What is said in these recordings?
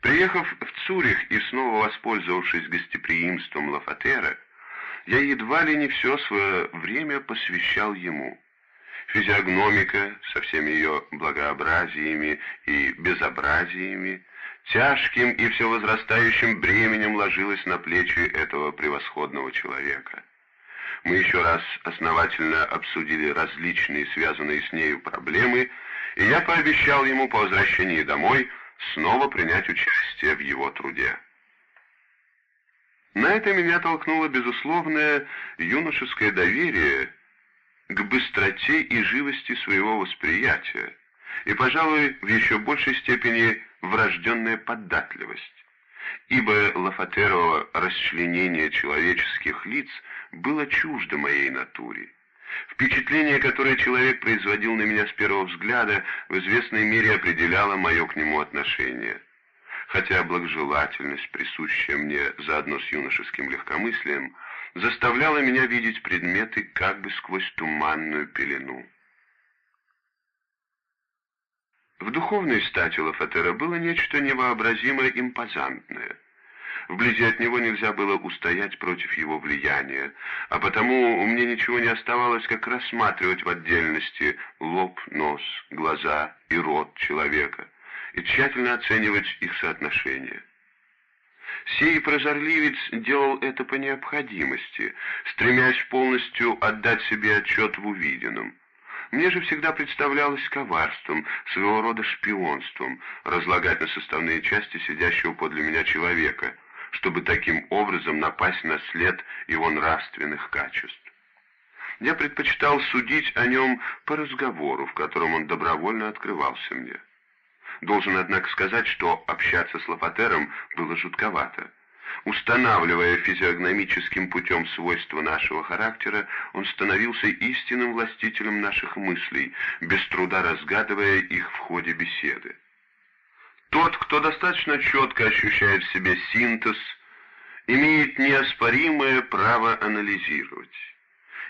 Приехав в Цюрих и снова воспользовавшись гостеприимством Лафатера, я едва ли не все свое время посвящал ему. Физиогномика со всеми ее благообразиями и безобразиями тяжким и все возрастающим бременем ложилась на плечи этого превосходного человека. Мы еще раз основательно обсудили различные связанные с нею проблемы, и я пообещал ему по возвращении домой снова принять участие в его труде. На это меня толкнуло безусловное юношеское доверие к быстроте и живости своего восприятия, и, пожалуй, в еще большей степени врожденная податливость. Ибо Лафатерово расчленение человеческих лиц было чуждо моей натуре. Впечатление, которое человек производил на меня с первого взгляда, в известной мере определяло мое к нему отношение. Хотя благожелательность, присущая мне заодно с юношеским легкомыслием, заставляла меня видеть предметы как бы сквозь туманную пелену. В духовной стати Лафатера было нечто невообразимо импозантное. Вблизи от него нельзя было устоять против его влияния, а потому мне ничего не оставалось, как рассматривать в отдельности лоб, нос, глаза и рот человека и тщательно оценивать их соотношение. Сей прозорливец делал это по необходимости, стремясь полностью отдать себе отчет в увиденном. Мне же всегда представлялось коварством, своего рода шпионством, разлагать на составные части сидящего подле меня человека, чтобы таким образом напасть на след его нравственных качеств. Я предпочитал судить о нем по разговору, в котором он добровольно открывался мне. Должен, однако, сказать, что общаться с Лафатером было жутковато. Устанавливая физиогномическим путем свойства нашего характера, он становился истинным властителем наших мыслей, без труда разгадывая их в ходе беседы. Тот, кто достаточно четко ощущает в себе синтез, имеет неоспоримое право анализировать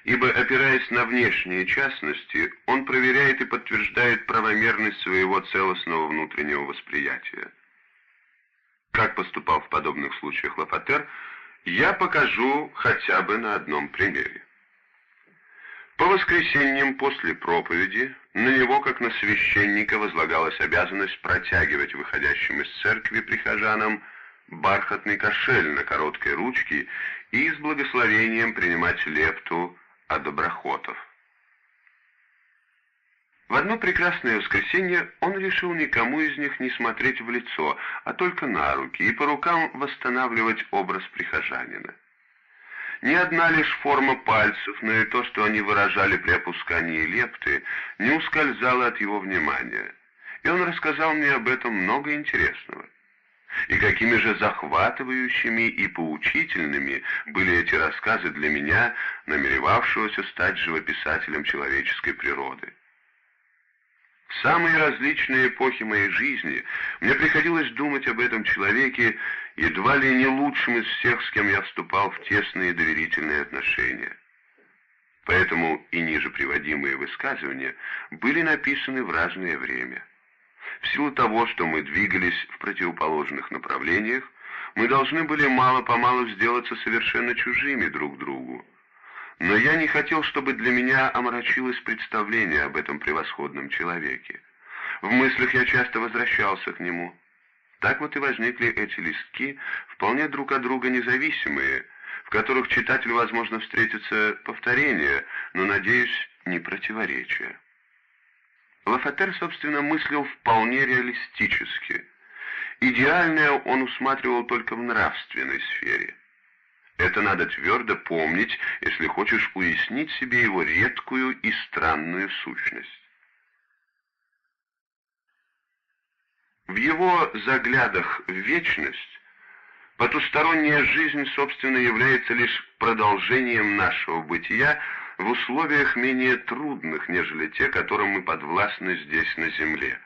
ибо, опираясь на внешние частности, он проверяет и подтверждает правомерность своего целостного внутреннего восприятия. Как поступал в подобных случаях Лафатер, я покажу хотя бы на одном примере. По воскресеньям после проповеди на него, как на священника, возлагалась обязанность протягивать выходящим из церкви прихожанам бархатный кошель на короткой ручке и с благословением принимать лепту а доброхотов. В одно прекрасное воскресенье он решил никому из них не смотреть в лицо, а только на руки, и по рукам восстанавливать образ прихожанина. Ни одна лишь форма пальцев, но и то, что они выражали при опускании лепты, не ускользало от его внимания. И он рассказал мне об этом много интересного. И какими же захватывающими и поучительными были эти рассказы для меня, намеревавшегося стать живописателем человеческой природы. В самые различные эпохи моей жизни мне приходилось думать об этом человеке, едва ли не лучшим из всех, с кем я вступал в тесные доверительные отношения. Поэтому и ниже приводимые высказывания были написаны в разное время. В силу того, что мы двигались в противоположных направлениях, мы должны были мало-помалу сделаться совершенно чужими друг другу. Но я не хотел, чтобы для меня омрачилось представление об этом превосходном человеке. В мыслях я часто возвращался к нему. Так вот и возникли эти листки, вполне друг от друга независимые, в которых читателю, возможно, встретится повторение, но, надеюсь, не противоречие. Лафатер, собственно, мыслил вполне реалистически. Идеальное он усматривал только в нравственной сфере. Это надо твердо помнить, если хочешь уяснить себе его редкую и странную сущность. В его заглядах в вечность потусторонняя жизнь, собственно, является лишь продолжением нашего бытия, в условиях менее трудных, нежели те, которым мы подвластны здесь на земле.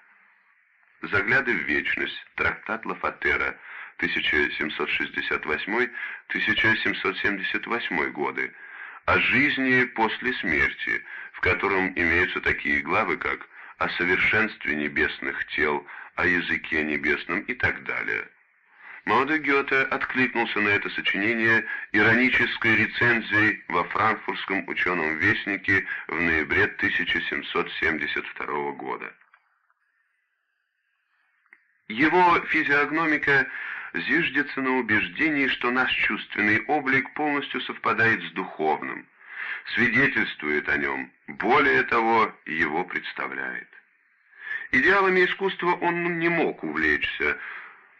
Загляды в вечность. Трактат Лафатера, 1768-1778 годы. О жизни после смерти, в котором имеются такие главы, как «О совершенстве небесных тел о языке небесном и так далее. Молодой Гёте откликнулся на это сочинение иронической рецензией во франкфуртском ученом вестнике в ноябре 1772 года. Его физиогномика зиждется на убеждении, что наш чувственный облик полностью совпадает с духовным, свидетельствует о нем, более того, его представляет. Идеалами искусства он не мог увлечься,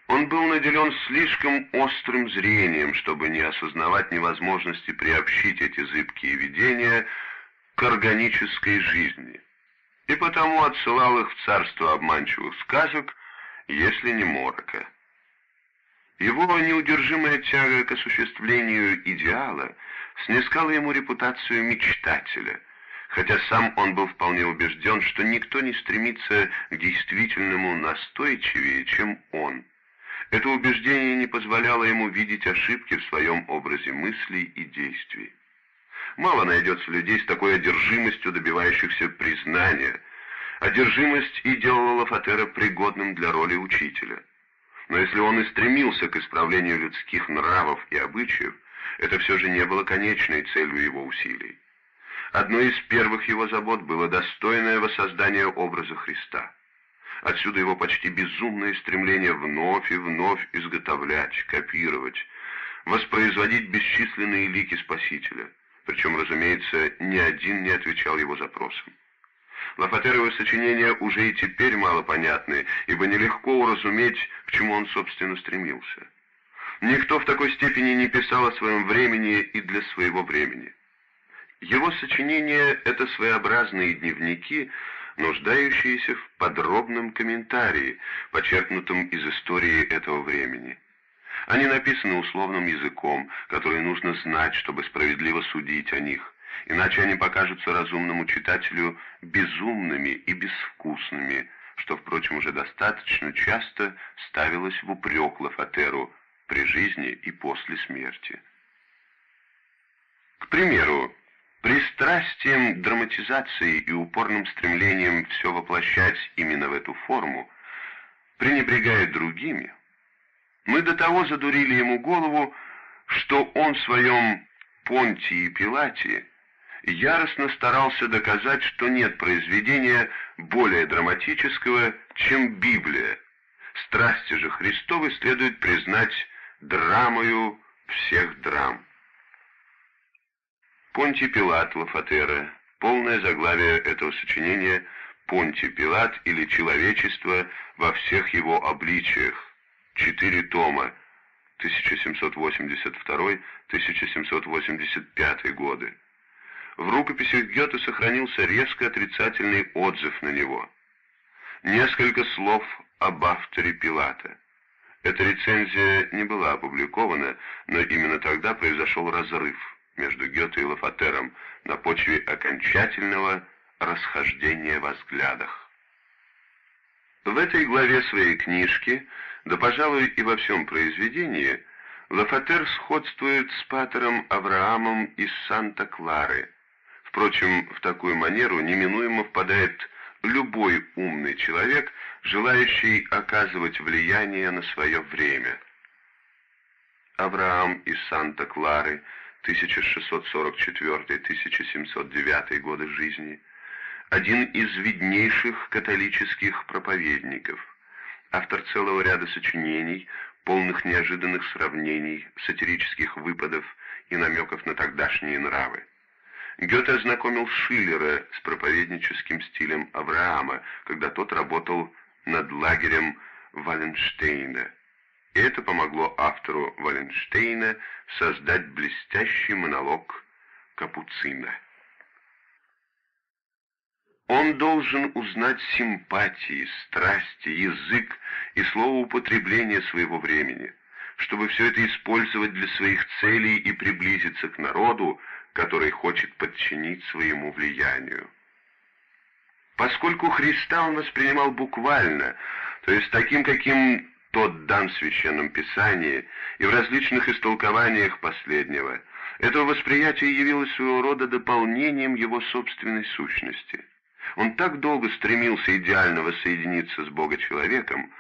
он был наделен слишком острым зрением, чтобы не осознавать невозможности приобщить эти зыбкие видения к органической жизни, и потому отсылал их в царство обманчивых сказок, если не морока. Его неудержимая тяга к осуществлению идеала снискала ему репутацию мечтателя, хотя сам он был вполне убежден, что никто не стремится к действительному настойчивее, чем он. Это убеждение не позволяло ему видеть ошибки в своем образе мыслей и действий. Мало найдется людей с такой одержимостью, добивающихся признания. Одержимость и делала Лафатера пригодным для роли учителя. Но если он и стремился к исправлению людских нравов и обычаев, это все же не было конечной целью его усилий. Одной из первых его забот было достойное воссоздание образа Христа. Отсюда его почти безумное стремление вновь и вновь изготовлять, копировать, воспроизводить бесчисленные лики Спасителя. Причем, разумеется, ни один не отвечал его запросам. Лафатеровы сочинения уже и теперь мало понятны, ибо нелегко уразуметь, к чему он, собственно, стремился. Никто в такой степени не писал о своем времени и для своего времени. Его сочинения — это своеобразные дневники, нуждающиеся в подробном комментарии, почерпнутом из истории этого времени. Они написаны условным языком, который нужно знать, чтобы справедливо судить о них, иначе они покажутся разумному читателю безумными и безвкусными, что, впрочем, уже достаточно часто ставилось в упрек Лафатеру при жизни и после смерти. К примеру, Пристрастием драматизации и упорным стремлением все воплощать именно в эту форму, пренебрегая другими, мы до того задурили ему голову, что он в своем Понтии и Пилате яростно старался доказать, что нет произведения более драматического, чем Библия. Страсти же Христовы следует признать драмою всех драм. Понтий Пилат Лафатера. Полное заглавие этого сочинения «Понтий Пилат или человечество во всех его обличиях». Четыре тома. 1782-1785 годы. В рукописях Гёте сохранился резко отрицательный отзыв на него. Несколько слов об авторе Пилата. Эта рецензия не была опубликована, но именно тогда произошел разрыв между Гёте и Лафатером на почве окончательного расхождения во взглядах. В этой главе своей книжки, да, пожалуй, и во всем произведении, Лафатер сходствует с патером Авраамом из Санта-Клары. Впрочем, в такую манеру неминуемо впадает любой умный человек, желающий оказывать влияние на свое время. Авраам из Санта-Клары – 1644-1709 годы жизни, один из виднейших католических проповедников, автор целого ряда сочинений, полных неожиданных сравнений, сатирических выпадов и намеков на тогдашние нравы. Гёте ознакомил Шиллера с проповедническим стилем Авраама, когда тот работал над лагерем Валенштейна – и это помогло автору Валенштейна создать блестящий монолог Капуцина. Он должен узнать симпатии, страсти, язык и словоупотребление своего времени, чтобы все это использовать для своих целей и приблизиться к народу, который хочет подчинить своему влиянию. Поскольку Христа он воспринимал буквально, то есть таким, каким тот дан в Священном Писании и в различных истолкованиях последнего, это восприятие явилось своего рода дополнением его собственной сущности. Он так долго стремился идеально воссоединиться с Бога-человеком,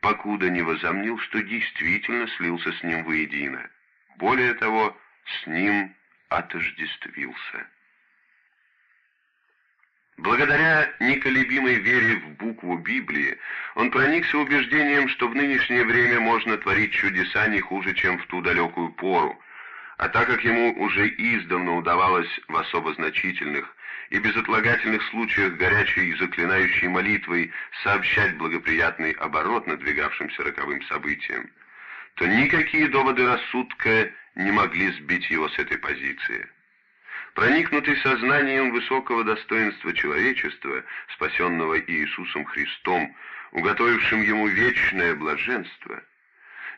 покуда не возомнил, что действительно слился с ним воедино. Более того, с ним отождествился. Благодаря неколебимой вере в букву Библии, он проникся убеждением, что в нынешнее время можно творить чудеса не хуже, чем в ту далекую пору, а так как ему уже издавна удавалось в особо значительных и безотлагательных случаях горячей и заклинающей молитвой сообщать благоприятный оборот надвигавшимся роковым событиям, то никакие доводы рассудка не могли сбить его с этой позиции. Проникнутый сознанием высокого достоинства человечества, спасенного Иисусом Христом, уготовившим ему вечное блаженство,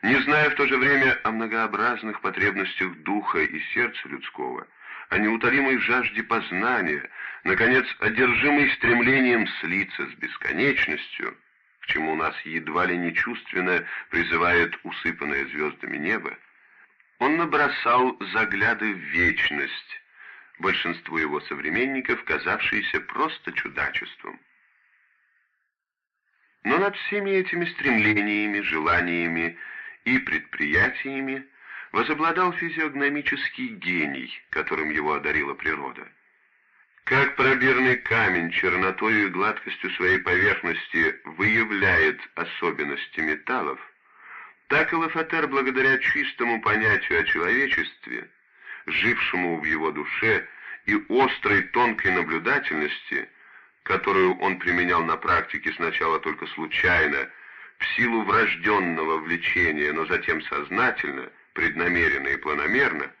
не зная в то же время о многообразных потребностях духа и сердца людского, о неутолимой жажде познания, наконец, одержимый стремлением слиться с бесконечностью, к чему нас едва ли не чувственно призывает усыпанное звездами небо, он набросал загляды в вечность, большинству его современников казавшиеся просто чудачеством. Но над всеми этими стремлениями, желаниями и предприятиями возобладал физиогномический гений, которым его одарила природа. Как пробирный камень чернотою и гладкостью своей поверхности выявляет особенности металлов, так и Лафатер, благодаря чистому понятию о человечестве, жившему в его душе, и острой тонкой наблюдательности, которую он применял на практике сначала только случайно, в силу врожденного влечения, но затем сознательно, преднамеренно и планомерно,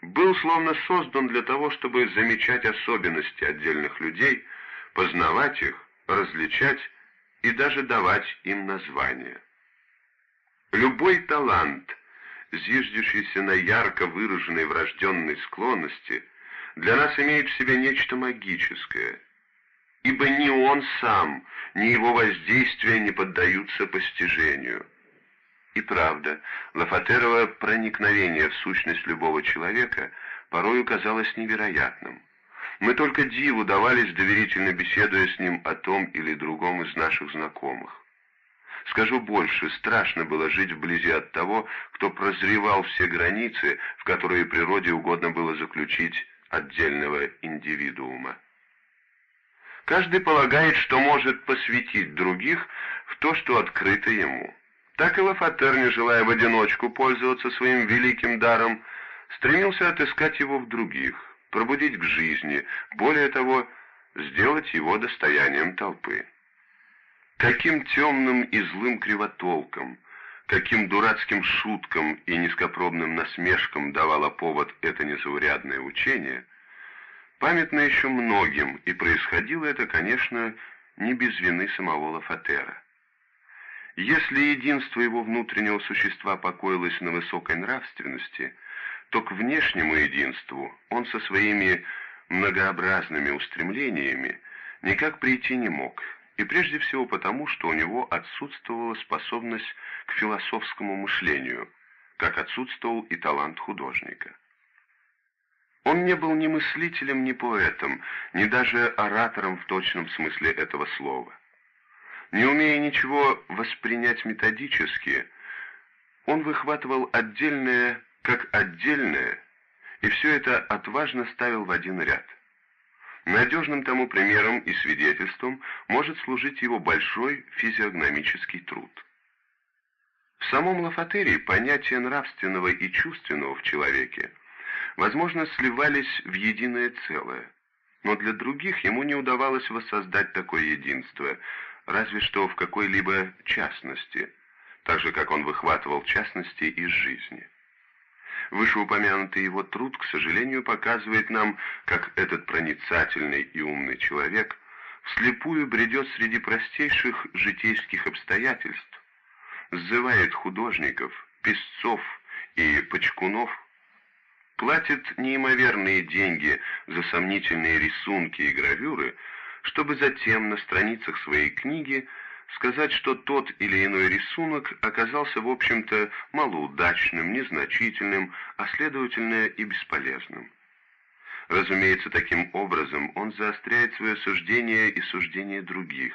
был словно создан для того, чтобы замечать особенности отдельных людей, познавать их, различать и даже давать им названия. Любой талант, зиждущийся на ярко выраженной врожденной склонности, для нас имеет в себе нечто магическое, ибо ни он сам, ни его воздействия не поддаются постижению. И правда, Лафатерово проникновение в сущность любого человека порою казалось невероятным. Мы только диву давались, доверительно беседуя с ним о том или другом из наших знакомых. Скажу больше, страшно было жить вблизи от того, кто прозревал все границы, в которые природе угодно было заключить отдельного индивидуума. Каждый полагает, что может посвятить других в то, что открыто ему. Так и Лафатер, не желая в одиночку пользоваться своим великим даром, стремился отыскать его в других, пробудить к жизни, более того, сделать его достоянием толпы. Каким темным и злым кривотолком, каким дурацким шуткам и низкопробным насмешкам давало повод это незаурядное учение, памятно еще многим, и происходило это, конечно, не без вины самого Лафатера. Если единство его внутреннего существа покоилось на высокой нравственности, то к внешнему единству он со своими многообразными устремлениями никак прийти не мог, и прежде всего потому, что у него отсутствовала способность к философскому мышлению, как отсутствовал и талант художника. Он не был ни мыслителем, ни поэтом, ни даже оратором в точном смысле этого слова. Не умея ничего воспринять методически, он выхватывал отдельное как отдельное, и все это отважно ставил в один ряд. Надежным тому примером и свидетельством может служить его большой физиогномический труд. В самом Лафатерии понятия нравственного и чувственного в человеке, возможно, сливались в единое целое, но для других ему не удавалось воссоздать такое единство, разве что в какой-либо частности, так же, как он выхватывал частности из жизни. Вышеупомянутый его труд, к сожалению, показывает нам, как этот проницательный и умный человек вслепую бредет среди простейших житейских обстоятельств, сзывает художников, песцов и почкунов, платит неимоверные деньги за сомнительные рисунки и гравюры, чтобы затем на страницах своей книги сказать, что тот или иной рисунок оказался, в общем-то, малоудачным, незначительным, а следовательно и бесполезным. Разумеется, таким образом он заостряет свое суждение и суждение других,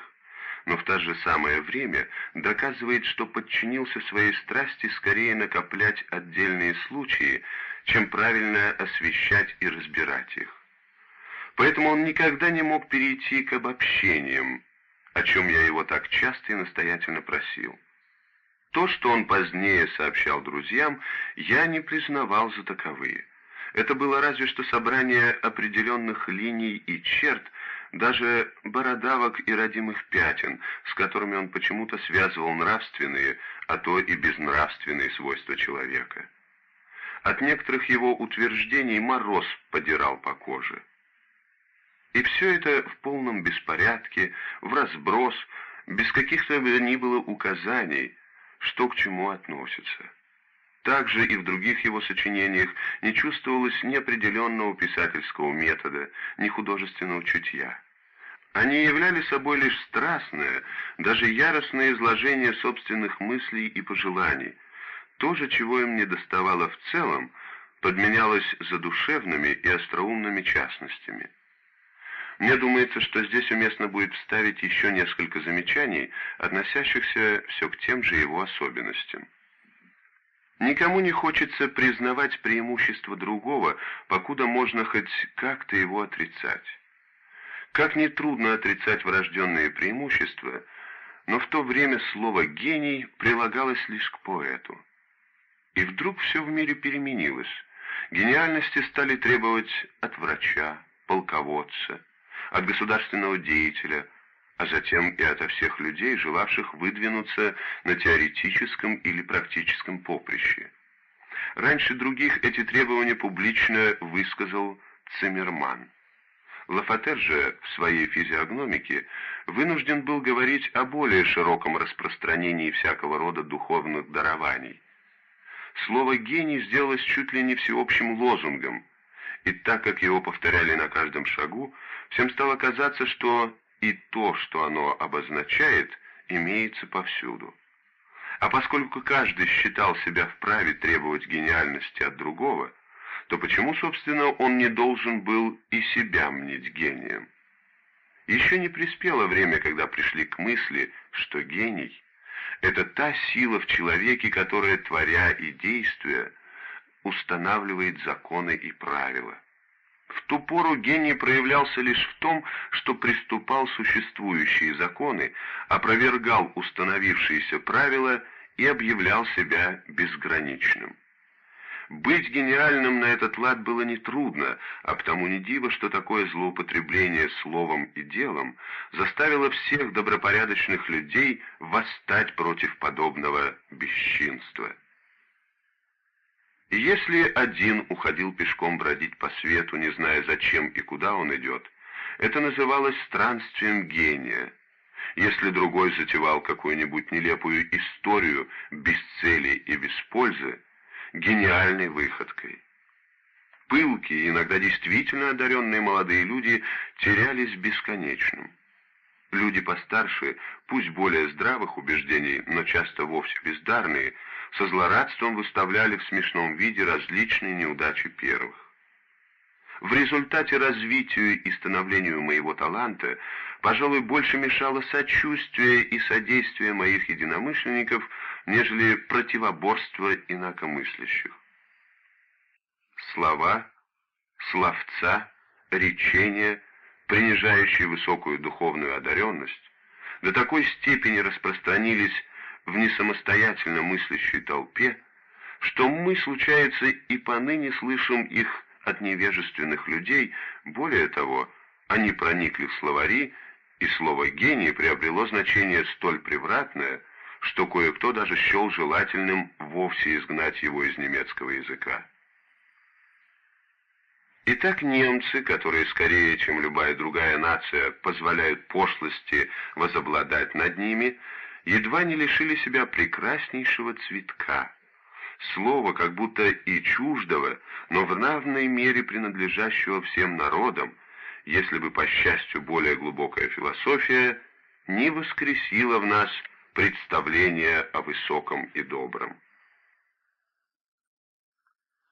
но в то же самое время доказывает, что подчинился своей страсти скорее накоплять отдельные случаи, чем правильно освещать и разбирать их. Поэтому он никогда не мог перейти к обобщениям, о чем я его так часто и настоятельно просил. То, что он позднее сообщал друзьям, я не признавал за таковые. Это было разве что собрание определенных линий и черт, даже бородавок и родимых пятен, с которыми он почему-то связывал нравственные, а то и безнравственные свойства человека. От некоторых его утверждений мороз подирал по коже. И все это в полном беспорядке, в разброс, без каких-то ни было указаний, что к чему относится. Также и в других его сочинениях не чувствовалось ни определенного писательского метода, ни художественного чутья. Они являли собой лишь страстное, даже яростное изложение собственных мыслей и пожеланий. То же, чего им не доставало в целом, подменялось задушевными и остроумными частностями. Мне думается, что здесь уместно будет вставить еще несколько замечаний, относящихся все к тем же его особенностям. Никому не хочется признавать преимущество другого, покуда можно хоть как-то его отрицать. Как нетрудно отрицать врожденные преимущества, но в то время слово «гений» прилагалось лишь к поэту. И вдруг все в мире переменилось. Гениальности стали требовать от врача, полководца, от государственного деятеля, а затем и ото всех людей, желавших выдвинуться на теоретическом или практическом поприще. Раньше других эти требования публично высказал Циммерман. Лафатер же в своей физиогномике вынужден был говорить о более широком распространении всякого рода духовных дарований. Слово «гений» сделалось чуть ли не всеобщим лозунгом, и так как его повторяли на каждом шагу, всем стало казаться, что и то, что оно обозначает, имеется повсюду. А поскольку каждый считал себя вправе требовать гениальности от другого, то почему, собственно, он не должен был и себя мнить гением? Еще не приспело время, когда пришли к мысли, что гений — это та сила в человеке, которая, творя и действуя, устанавливает законы и правила. В ту пору гений проявлялся лишь в том, что приступал существующие законы, опровергал установившиеся правила и объявлял себя безграничным. Быть гениальным на этот лад было нетрудно, а потому не диво, что такое злоупотребление словом и делом заставило всех добропорядочных людей восстать против подобного бесчинства. Если один уходил пешком бродить по свету, не зная зачем и куда он идет, это называлось странствием гения. Если другой затевал какую-нибудь нелепую историю без цели и без пользы, гениальной выходкой. Пылкие, иногда действительно одаренные молодые люди терялись в бесконечном. Люди постарше, пусть более здравых убеждений, но часто вовсе бездарные, со злорадством выставляли в смешном виде различные неудачи первых. В результате развитию и становлению моего таланта, пожалуй, больше мешало сочувствие и содействие моих единомышленников, нежели противоборство инакомыслящих. Слова, словца, речения, принижающие высокую духовную одаренность, до такой степени распространились в несамостоятельно мыслящей толпе, что мы, случается, и поныне слышим их от невежественных людей, более того, они проникли в словари, и слово «гений» приобрело значение столь превратное, что кое-кто даже счел желательным вовсе изгнать его из немецкого языка. Итак, немцы, которые скорее, чем любая другая нация, позволяют пошлости возобладать над ними, едва не лишили себя прекраснейшего цветка, слова как будто и чуждого, но в равной мере принадлежащего всем народам, если бы, по счастью, более глубокая философия не воскресила в нас представление о высоком и добром.